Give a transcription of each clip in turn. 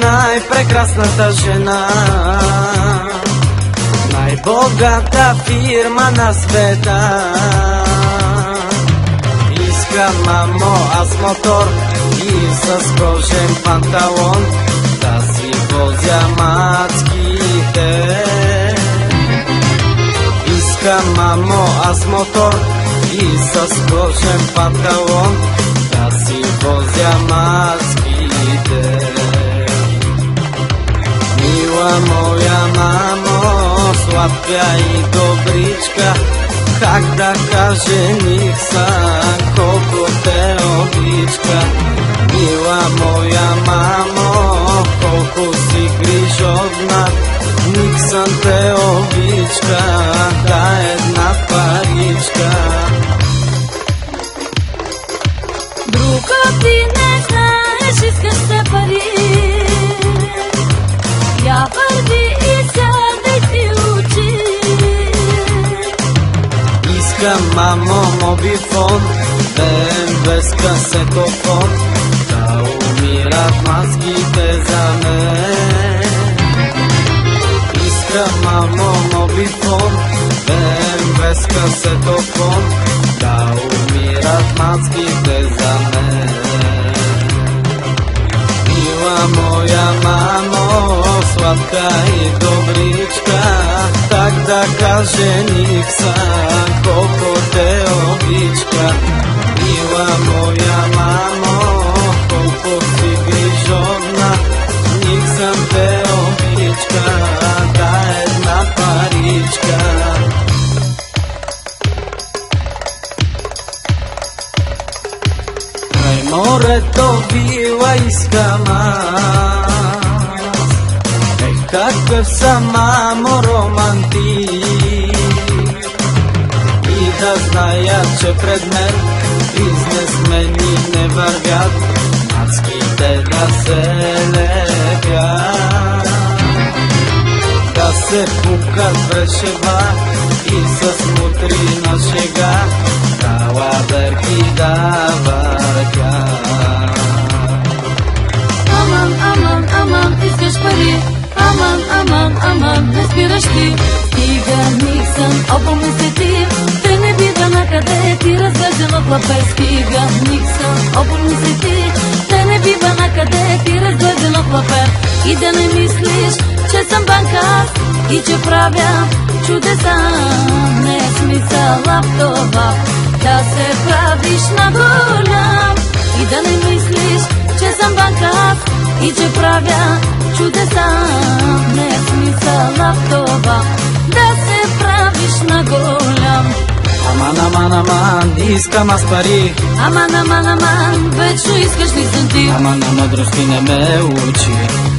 най-прекрасната жена. Най-богата фирма на света. Искам, мамо, аз мотор И с кожен панталон Да си возя мацките. Искам, мамо, аз мотор И с кожен панталон сладка и добричка, как да кажа са, колко те обичка. Искам, мамо, мобифон, без сладка и добричка, так да каже Никса, колко те обичка. Мила моя мамо, колко си грижовна, Никсън те обичка, да една паричка. Край морето била искам аз Съм мамо романтик И да зная, че пред мен бизнесмени не вървят Мацките да се лепят. Да се пукат врешева и с мутрина шега не спираш ти. Стига Никсън, опомисли ти. Те не бива на къде ти разглежда в лапе. Стига Никсън, опомисли ти. Те не бива на къде ти разглежда в лапе. И да не мислиш, че съм банка и че правя чудеса. Не е смисъла в това да се правиш на голям. И да не мислиш, че съм банка и че правя чудеса. Не е смисъла в това да се правиш на голям. Аман, аман, аман, искам аз пари Аман, аман, аман, вечно искаш ли съм ти? Ама на мъдрости не ме учи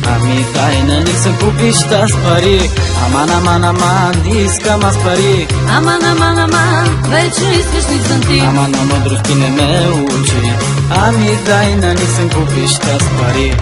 Ами дай на них съм купиш с пари Аман, аман, аман, искам аз пари Аман, аман, аман, вечно искаш ли съм ти? Ама на мъдрости не ме учи Ами дай на них съм купиш с пари